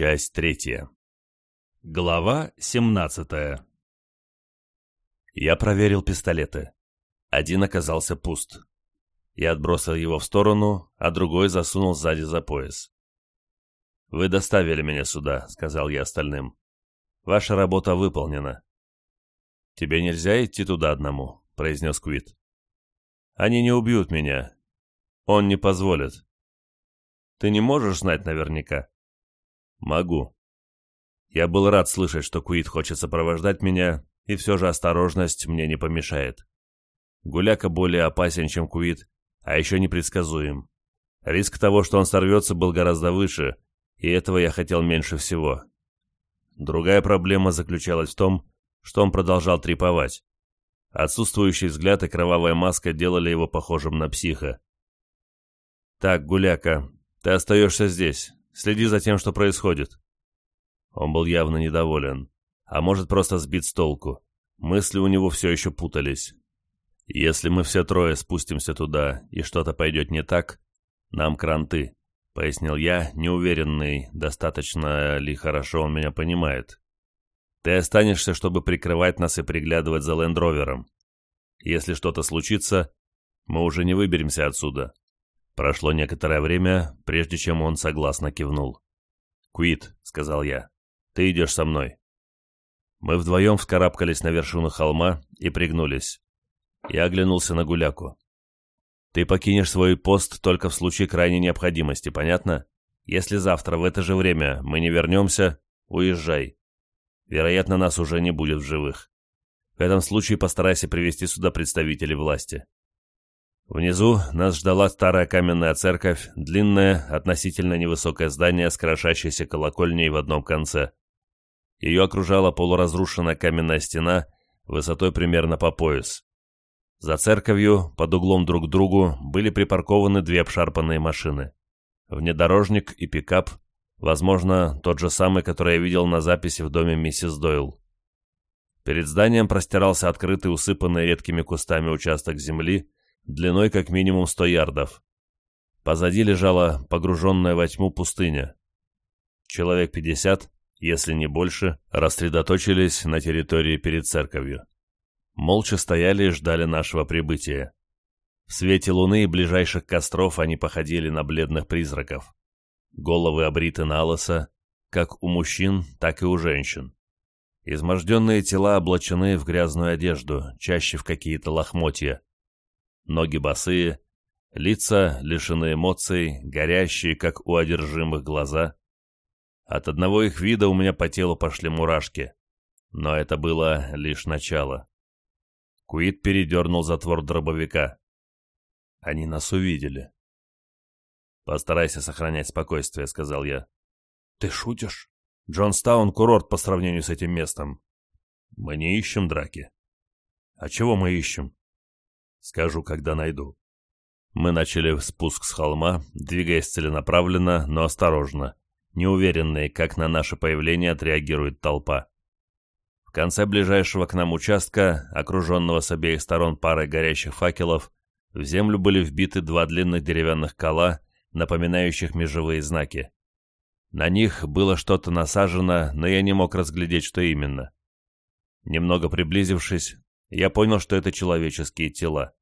Часть третья. Глава 17. Я проверил пистолеты. Один оказался пуст. Я отбросил его в сторону, а другой засунул сзади за пояс. «Вы доставили меня сюда», — сказал я остальным. «Ваша работа выполнена». «Тебе нельзя идти туда одному», — произнес Квит. «Они не убьют меня. Он не позволит». «Ты не можешь знать наверняка?» Могу. Я был рад слышать, что Куит хочет сопровождать меня, и все же осторожность мне не помешает. Гуляка более опасен, чем Куит, а еще непредсказуем. Риск того, что он сорвется, был гораздо выше, и этого я хотел меньше всего. Другая проблема заключалась в том, что он продолжал треповать. Отсутствующий взгляд и кровавая маска делали его похожим на психа. «Так, Гуляка, ты остаешься здесь. Следи за тем, что происходит». Он был явно недоволен, а может просто сбит с толку. Мысли у него все еще путались. «Если мы все трое спустимся туда, и что-то пойдет не так, нам кранты», — пояснил я, неуверенный, достаточно ли хорошо он меня понимает. «Ты останешься, чтобы прикрывать нас и приглядывать за лендровером. Если что-то случится, мы уже не выберемся отсюда. Прошло некоторое время, прежде чем он согласно кивнул. «Квит», — сказал я, — «ты идешь со мной». Мы вдвоем вскарабкались на вершину холма и пригнулись. Я оглянулся на Гуляку. «Ты покинешь свой пост только в случае крайней необходимости, понятно? Если завтра в это же время мы не вернемся, уезжай. Вероятно, нас уже не будет в живых. В этом случае постарайся привести сюда представителей власти. Внизу нас ждала старая каменная церковь, длинное, относительно невысокое здание с крошащейся колокольней в одном конце. Ее окружала полуразрушенная каменная стена высотой примерно по пояс. За церковью, под углом друг к другу, были припаркованы две обшарпанные машины. Внедорожник и пикап, возможно, тот же самый, который я видел на записи в доме миссис Дойл. Перед зданием простирался открытый, усыпанный редкими кустами участок земли, длиной как минимум сто ярдов. Позади лежала погруженная во тьму пустыня. Человек пятьдесят, если не больше, рассредоточились на территории перед церковью. Молча стояли и ждали нашего прибытия. В свете луны и ближайших костров они походили на бледных призраков. Головы обриты на лысо, как у мужчин, так и у женщин. Изможденные тела облачены в грязную одежду, чаще в какие-то лохмотья. Ноги босые, лица лишены эмоций, горящие, как у одержимых, глаза. От одного их вида у меня по телу пошли мурашки. Но это было лишь начало. Куит передернул затвор дробовика. Они нас увидели. «Постарайся сохранять спокойствие», — сказал я. «Ты шутишь? Джонстаун — курорт по сравнению с этим местом. Мы не ищем драки». «А чего мы ищем?» Скажу, когда найду. Мы начали спуск с холма, двигаясь целенаправленно, но осторожно, неуверенные, как на наше появление отреагирует толпа. В конце ближайшего к нам участка, окруженного с обеих сторон парой горящих факелов, в землю были вбиты два длинных деревянных кола, напоминающих межевые знаки. На них было что-то насажено, но я не мог разглядеть, что именно. Немного приблизившись, я понял, что это человеческие тела.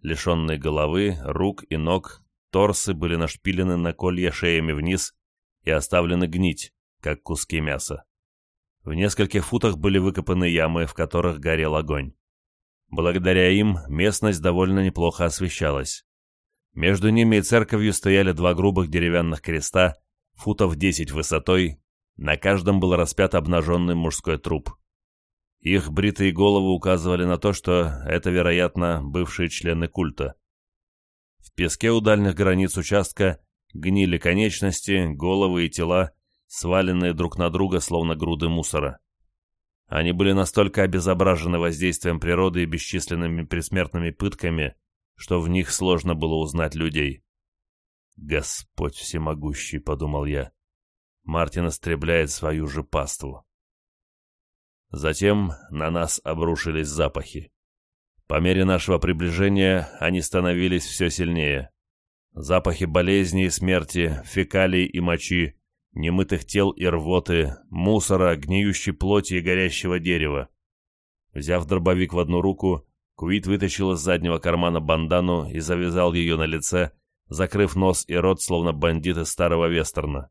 Лишенные головы, рук и ног, торсы были нашпилены на колья шеями вниз и оставлены гнить, как куски мяса. В нескольких футах были выкопаны ямы, в которых горел огонь. Благодаря им местность довольно неплохо освещалась. Между ними и церковью стояли два грубых деревянных креста, футов десять высотой, на каждом был распят обнаженный мужской труп. Их бритые головы указывали на то, что это, вероятно, бывшие члены культа. В песке у дальних границ участка гнили конечности, головы и тела, сваленные друг на друга, словно груды мусора. Они были настолько обезображены воздействием природы и бесчисленными предсмертными пытками, что в них сложно было узнать людей. «Господь всемогущий», — подумал я, — «Мартин истребляет свою же паству». Затем на нас обрушились запахи. По мере нашего приближения они становились все сильнее. Запахи болезни и смерти, фекалий и мочи, немытых тел и рвоты, мусора, гниющей плоти и горящего дерева. Взяв дробовик в одну руку, Куит вытащил из заднего кармана бандану и завязал ее на лице, закрыв нос и рот, словно бандит из старого вестерна.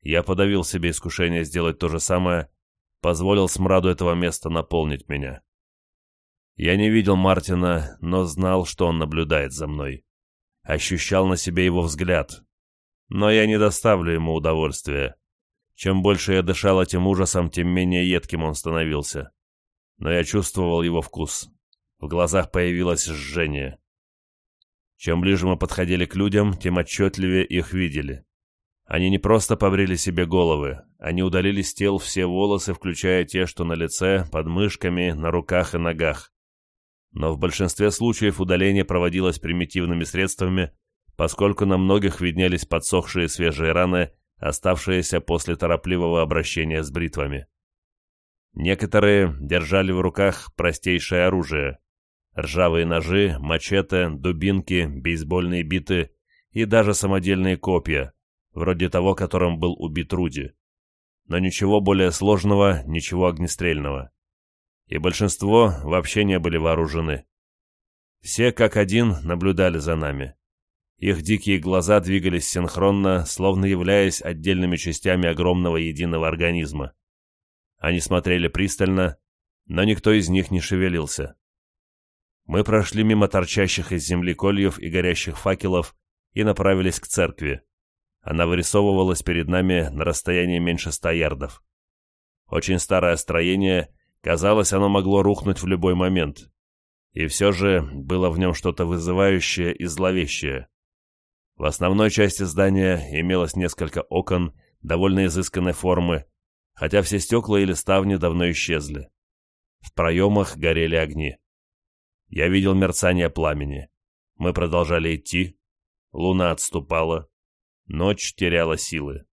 Я подавил себе искушение сделать то же самое, позволил смраду этого места наполнить меня. Я не видел Мартина, но знал, что он наблюдает за мной. Ощущал на себе его взгляд. Но я не доставлю ему удовольствия. Чем больше я дышал этим ужасом, тем менее едким он становился. Но я чувствовал его вкус. В глазах появилось жжение. Чем ближе мы подходили к людям, тем отчетливее их видели. Они не просто побрили себе головы, они удалили с тел все волосы, включая те, что на лице, под мышками, на руках и ногах. Но в большинстве случаев удаление проводилось примитивными средствами, поскольку на многих виднелись подсохшие свежие раны, оставшиеся после торопливого обращения с бритвами. Некоторые держали в руках простейшее оружие – ржавые ножи, мачете, дубинки, бейсбольные биты и даже самодельные копья – вроде того, которым был убит Руди. Но ничего более сложного, ничего огнестрельного. И большинство вообще не были вооружены. Все как один наблюдали за нами. Их дикие глаза двигались синхронно, словно являясь отдельными частями огромного единого организма. Они смотрели пристально, но никто из них не шевелился. Мы прошли мимо торчащих из земли кольев и горящих факелов и направились к церкви она вырисовывалась перед нами на расстоянии меньше ста ярдов. Очень старое строение, казалось, оно могло рухнуть в любой момент. И все же было в нем что-то вызывающее и зловещее. В основной части здания имелось несколько окон довольно изысканной формы, хотя все стекла или ставни давно исчезли. В проемах горели огни. Я видел мерцание пламени. Мы продолжали идти. Луна отступала. Ночь теряла силы.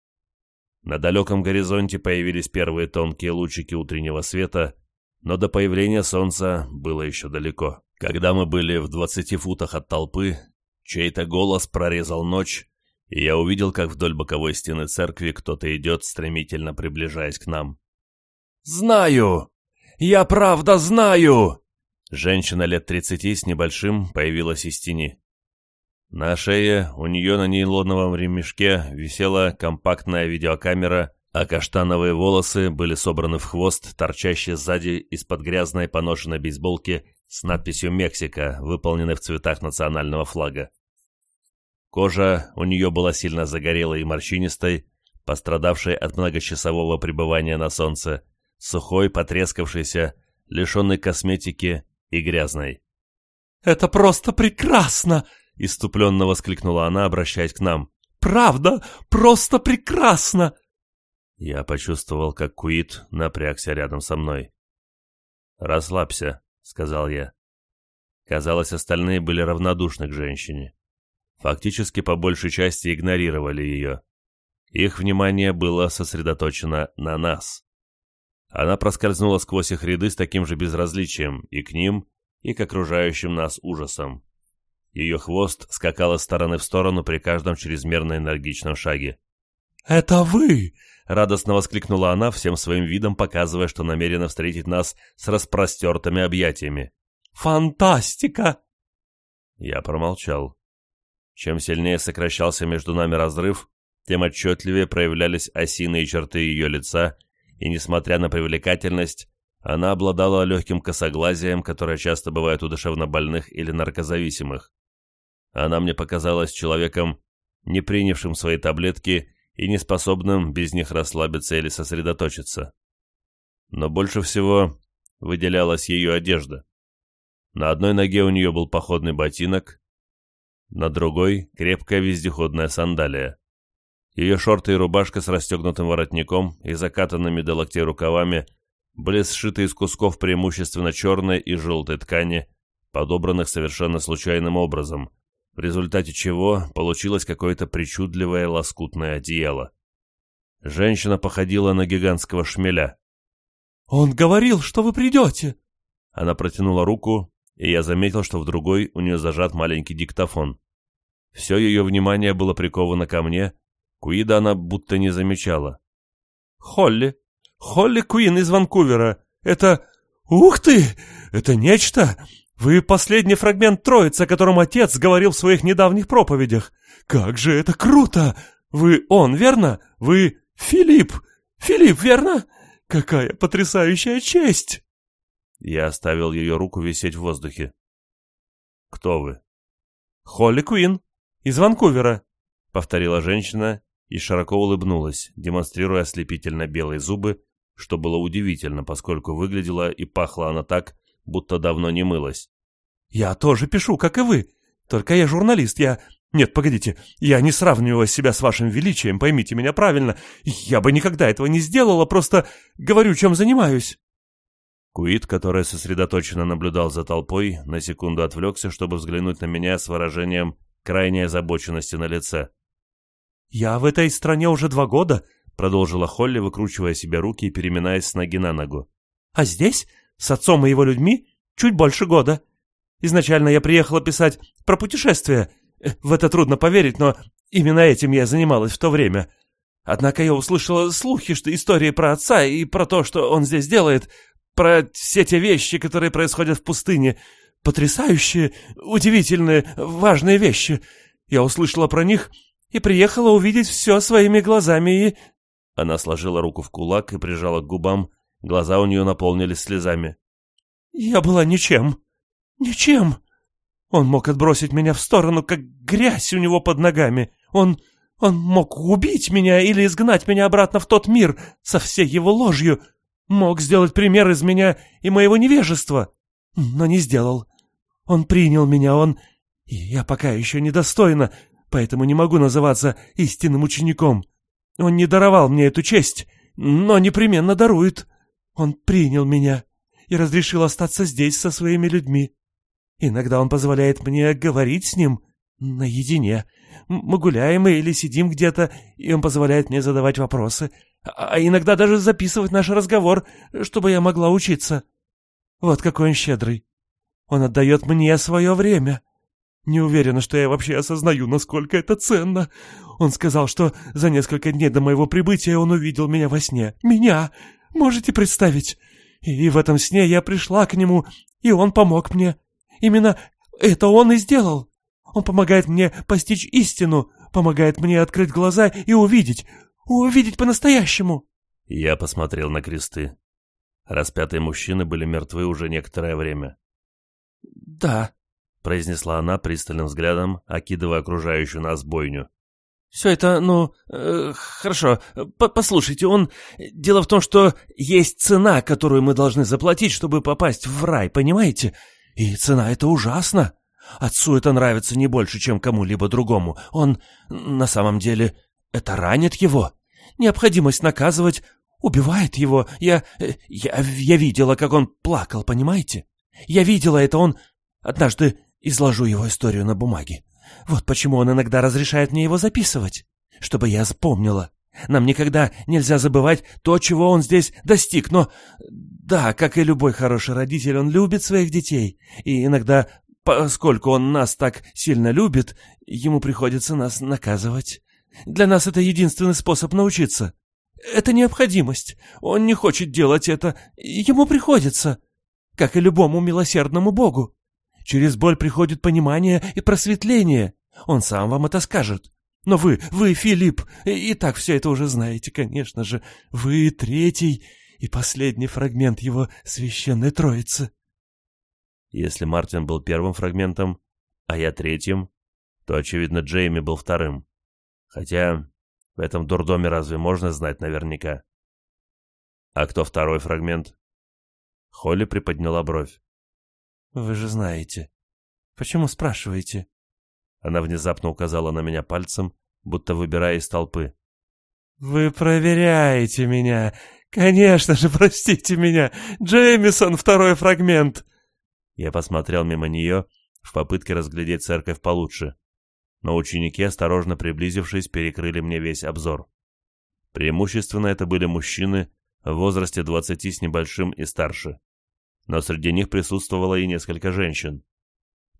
На далеком горизонте появились первые тонкие лучики утреннего света, но до появления солнца было еще далеко. Когда мы были в двадцати футах от толпы, чей-то голос прорезал ночь, и я увидел, как вдоль боковой стены церкви кто-то идет, стремительно приближаясь к нам. «Знаю! Я правда знаю!» Женщина лет тридцати с небольшим появилась из тени. На шее у нее на нейлоновом ремешке висела компактная видеокамера, а каштановые волосы были собраны в хвост, торчащий сзади из-под грязной поношенной бейсболки с надписью «Мексика», выполненной в цветах национального флага. Кожа у нее была сильно загорелой и морщинистой, пострадавшей от многочасового пребывания на солнце, сухой, потрескавшейся, лишенной косметики и грязной. «Это просто прекрасно!» — иступленно воскликнула она, обращаясь к нам. «Правда? Просто прекрасно!» Я почувствовал, как Куит напрягся рядом со мной. «Расслабься», — сказал я. Казалось, остальные были равнодушны к женщине. Фактически, по большей части, игнорировали ее. Их внимание было сосредоточено на нас. Она проскользнула сквозь их ряды с таким же безразличием и к ним, и к окружающим нас ужасом. Ее хвост скакал из стороны в сторону при каждом чрезмерно энергичном шаге. «Это вы!» — радостно воскликнула она, всем своим видом показывая, что намерена встретить нас с распростертыми объятиями. «Фантастика!» Я промолчал. Чем сильнее сокращался между нами разрыв, тем отчетливее проявлялись осиные черты ее лица, и, несмотря на привлекательность, она обладала легким косоглазием, которое часто бывает у душевнобольных или наркозависимых. Она мне показалась человеком, не принявшим свои таблетки и не способным без них расслабиться или сосредоточиться. Но больше всего выделялась ее одежда. На одной ноге у нее был походный ботинок, на другой — крепкая вездеходная сандалия. Ее шорты и рубашка с расстегнутым воротником и закатанными до локтей рукавами были сшиты из кусков преимущественно черной и желтой ткани, подобранных совершенно случайным образом, в результате чего получилось какое-то причудливое лоскутное одеяло. Женщина походила на гигантского шмеля. «Он говорил, что вы придете!» Она протянула руку, и я заметил, что в другой у нее зажат маленький диктофон. Все ее внимание было приковано ко мне, Куида она будто не замечала. «Холли! Холли Куин из Ванкувера! Это... Ух ты! Это нечто! Вы последний фрагмент Троицы, о котором отец говорил в своих недавних проповедях. Как же это круто! Вы он, верно? Вы Филипп! Филипп, верно? Какая потрясающая честь!» Я оставил ее руку висеть в воздухе. «Кто вы?» «Холли Куин, из Ванкувера», — повторила женщина и широко улыбнулась, демонстрируя ослепительно белые зубы, что было удивительно, поскольку выглядела и пахла она так, будто давно не мылась. «Я тоже пишу, как и вы. Только я журналист, я...» «Нет, погодите, я не сравниваю себя с вашим величием, поймите меня правильно. Я бы никогда этого не сделала, просто говорю, чем занимаюсь». Куит, который сосредоточенно наблюдал за толпой, на секунду отвлекся, чтобы взглянуть на меня с выражением крайней озабоченности на лице. «Я в этой стране уже два года», — продолжила Холли, выкручивая себе руки и переминаясь с ноги на ногу. «А здесь с отцом и его людьми чуть больше года. Изначально я приехала писать про путешествие. В это трудно поверить, но именно этим я занималась в то время. Однако я услышала слухи, что истории про отца и про то, что он здесь делает, про все те вещи, которые происходят в пустыне, потрясающие, удивительные, важные вещи. Я услышала про них и приехала увидеть все своими глазами и...» Она сложила руку в кулак и прижала к губам Глаза у нее наполнились слезами. «Я была ничем. Ничем. Он мог отбросить меня в сторону, как грязь у него под ногами. Он... он мог убить меня или изгнать меня обратно в тот мир со всей его ложью. Мог сделать пример из меня и моего невежества. Но не сделал. Он принял меня, он... И я пока еще недостойна, поэтому не могу называться истинным учеником. Он не даровал мне эту честь, но непременно дарует». Он принял меня и разрешил остаться здесь со своими людьми. Иногда он позволяет мне говорить с ним наедине. Мы гуляем или сидим где-то, и он позволяет мне задавать вопросы, а, а иногда даже записывать наш разговор, чтобы я могла учиться. Вот какой он щедрый. Он отдает мне свое время. Не уверена, что я вообще осознаю, насколько это ценно. Он сказал, что за несколько дней до моего прибытия он увидел меня во сне. Меня! Можете представить? И в этом сне я пришла к нему, и он помог мне. Именно это он и сделал. Он помогает мне постичь истину, помогает мне открыть глаза и увидеть, увидеть по-настоящему. Я посмотрел на кресты. Распятые мужчины были мертвы уже некоторое время. «Да», — произнесла она пристальным взглядом, окидывая окружающую нас бойню. Все это, ну, э, хорошо. П Послушайте, он... Дело в том, что есть цена, которую мы должны заплатить, чтобы попасть в рай, понимаете? И цена это ужасно. Отцу это нравится не больше, чем кому-либо другому. Он, на самом деле, это ранит его. Необходимость наказывать убивает его. Я... я, я видела, как он плакал, понимаете? Я видела это, он... Однажды изложу его историю на бумаге. Вот почему он иногда разрешает мне его записывать, чтобы я запомнила. Нам никогда нельзя забывать то, чего он здесь достиг, но... Да, как и любой хороший родитель, он любит своих детей, и иногда, поскольку он нас так сильно любит, ему приходится нас наказывать. Для нас это единственный способ научиться. Это необходимость. Он не хочет делать это, ему приходится, как и любому милосердному богу. Через боль приходит понимание и просветление. Он сам вам это скажет. Но вы, вы, Филипп, и, так все это уже знаете, конечно же. Вы третий и последний фрагмент его священной троицы. Если Мартин был первым фрагментом, а я третьим, то, очевидно, Джейми был вторым. Хотя в этом дурдоме разве можно знать наверняка? А кто второй фрагмент? Холли приподняла бровь. Вы же знаете. Почему спрашиваете?» Она внезапно указала на меня пальцем, будто выбирая из толпы. «Вы проверяете меня! Конечно же, простите меня! Джеймисон, второй фрагмент!» Я посмотрел мимо нее в попытке разглядеть церковь получше, но ученики, осторожно приблизившись, перекрыли мне весь обзор. Преимущественно это были мужчины в возрасте двадцати с небольшим и старше но среди них присутствовало и несколько женщин.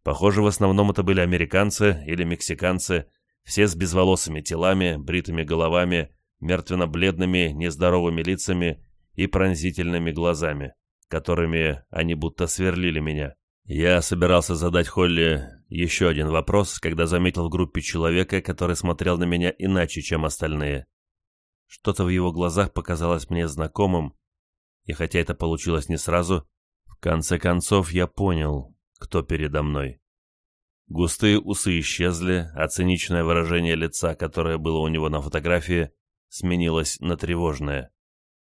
Похоже, в основном это были американцы или мексиканцы, все с безволосыми телами, бритыми головами, мертвенно-бледными, нездоровыми лицами и пронзительными глазами, которыми они будто сверлили меня. Я собирался задать Холли еще один вопрос, когда заметил в группе человека, который смотрел на меня иначе, чем остальные. Что-то в его глазах показалось мне знакомым, и хотя это получилось не сразу, конце концов я понял, кто передо мной. Густые усы исчезли, а циничное выражение лица, которое было у него на фотографии, сменилось на тревожное.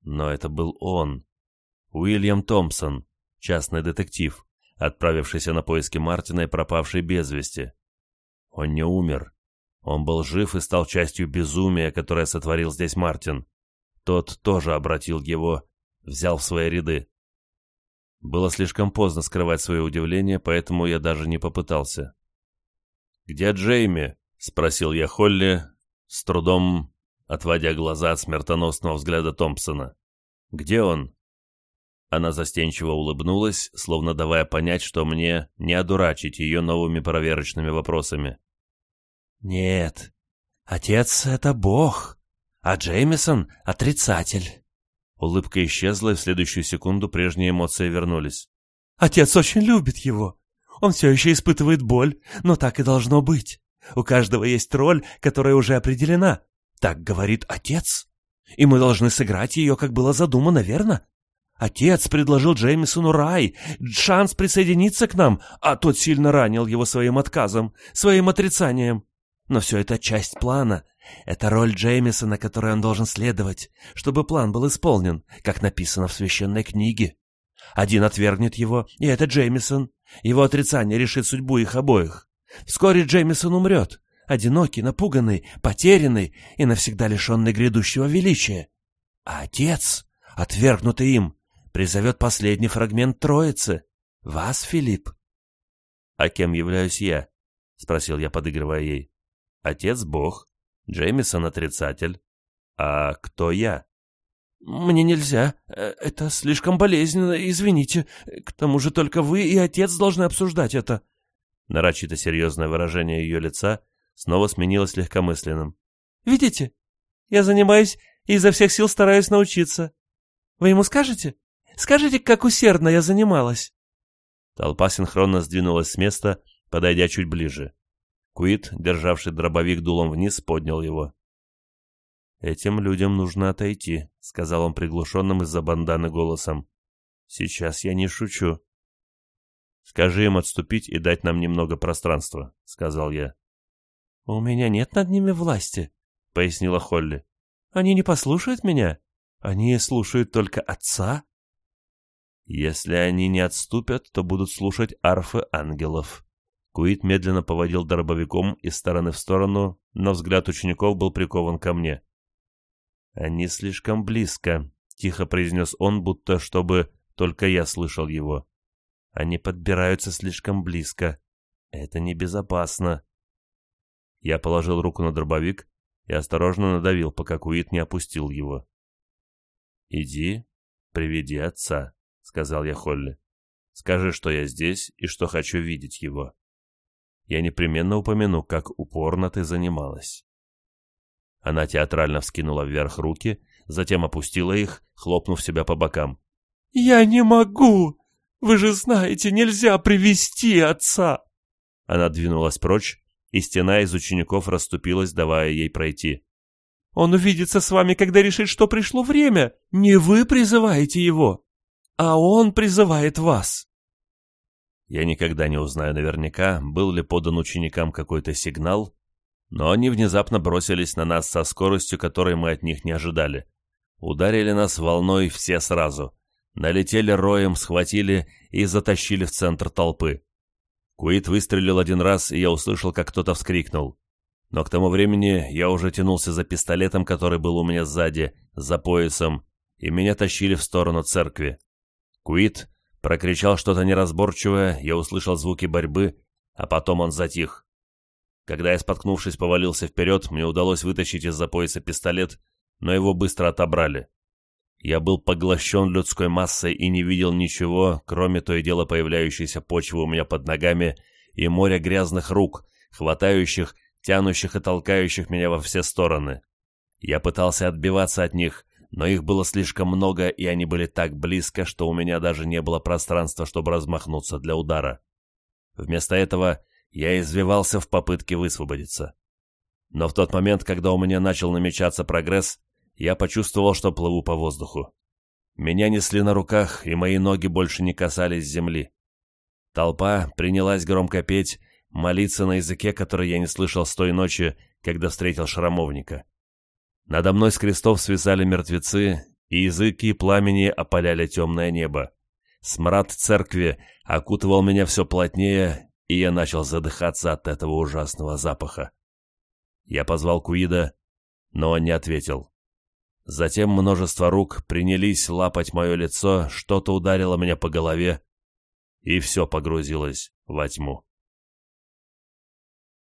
Но это был он. Уильям Томпсон, частный детектив, отправившийся на поиски Мартина и пропавший без вести. Он не умер. Он был жив и стал частью безумия, которое сотворил здесь Мартин. Тот тоже обратил его, взял в свои ряды. Было слишком поздно скрывать свое удивление, поэтому я даже не попытался. «Где Джейми?» — спросил я Холли, с трудом отводя глаза от смертоносного взгляда Томпсона. «Где он?» Она застенчиво улыбнулась, словно давая понять, что мне не одурачить ее новыми проверочными вопросами. «Нет, отец — это бог, а Джеймисон — отрицатель. Улыбка исчезла, и в следующую секунду прежние эмоции вернулись. «Отец очень любит его. Он все еще испытывает боль, но так и должно быть. У каждого есть роль, которая уже определена. Так говорит отец. И мы должны сыграть ее, как было задумано, верно? Отец предложил Джеймисону рай, шанс присоединиться к нам, а тот сильно ранил его своим отказом, своим отрицанием. Но все это часть плана, это роль Джеймиса, на которой он должен следовать, чтобы план был исполнен, как написано в священной книге. Один отвергнет его, и это Джеймисон. Его отрицание решит судьбу их обоих. Вскоре Джеймисон умрет, одинокий, напуганный, потерянный и навсегда лишенный грядущего величия. А отец, отвергнутый им, призовет последний фрагмент Троицы. Вас, Филипп. — А кем являюсь я? — спросил я, подыгрывая ей. — Отец Бог, Джеймисон отрицатель. А кто я? «Мне нельзя. Это слишком болезненно, извините. К тому же только вы и отец должны обсуждать это». Нарочито серьезное выражение ее лица снова сменилось легкомысленным. «Видите? Я занимаюсь и изо всех сил стараюсь научиться. Вы ему скажете? Скажите, как усердно я занималась?» Толпа синхронно сдвинулась с места, подойдя чуть ближе. Куит, державший дробовик дулом вниз, поднял его. «Этим людям нужно отойти», — сказал он приглушенным из-за банданы голосом. «Сейчас я не шучу». «Скажи им отступить и дать нам немного пространства», — сказал я. «У меня нет над ними власти», — пояснила Холли. «Они не послушают меня. Они слушают только отца». «Если они не отступят, то будут слушать арфы ангелов», Куит медленно поводил дробовиком из стороны в сторону, но взгляд учеников был прикован ко мне. «Они слишком близко», — тихо произнес он, будто чтобы только я слышал его. «Они подбираются слишком близко. Это небезопасно». Я положил руку на дробовик и осторожно надавил, пока Куит не опустил его. «Иди, приведи отца», — сказал я Холли. «Скажи, что я здесь и что хочу видеть его» я непременно упомяну, как упорно ты занималась». Она театрально вскинула вверх руки, затем опустила их, хлопнув себя по бокам. «Я не могу! Вы же знаете, нельзя привести отца!» Она двинулась прочь, и стена из учеников расступилась, давая ей пройти. «Он увидится с вами, когда решит, что пришло время. Не вы призываете его, а он призывает вас!» Я никогда не узнаю наверняка, был ли подан ученикам какой-то сигнал, но они внезапно бросились на нас со скоростью, которой мы от них не ожидали. Ударили нас волной все сразу. Налетели роем, схватили и затащили в центр толпы. Куит выстрелил один раз, и я услышал, как кто-то вскрикнул. Но к тому времени я уже тянулся за пистолетом, который был у меня сзади, за поясом, и меня тащили в сторону церкви. Куит прокричал что-то неразборчивое, я услышал звуки борьбы, а потом он затих. Когда я, споткнувшись, повалился вперед, мне удалось вытащить из-за пояса пистолет, но его быстро отобрали. Я был поглощен людской массой и не видел ничего, кроме то и дело появляющейся почвы у меня под ногами и моря грязных рук, хватающих, тянущих и толкающих меня во все стороны. Я пытался отбиваться от них, но их было слишком много, и они были так близко, что у меня даже не было пространства, чтобы размахнуться для удара. Вместо этого я извивался в попытке высвободиться. Но в тот момент, когда у меня начал намечаться прогресс, я почувствовал, что плыву по воздуху. Меня несли на руках, и мои ноги больше не касались земли. Толпа принялась громко петь, молиться на языке, который я не слышал с той ночи, когда встретил шрамовника. Надо мной с крестов свисали мертвецы, и языки пламени опаляли темное небо. Смрад церкви окутывал меня все плотнее, и я начал задыхаться от этого ужасного запаха. Я позвал Куида, но он не ответил. Затем множество рук принялись лапать мое лицо, что-то ударило меня по голове, и все погрузилось во тьму.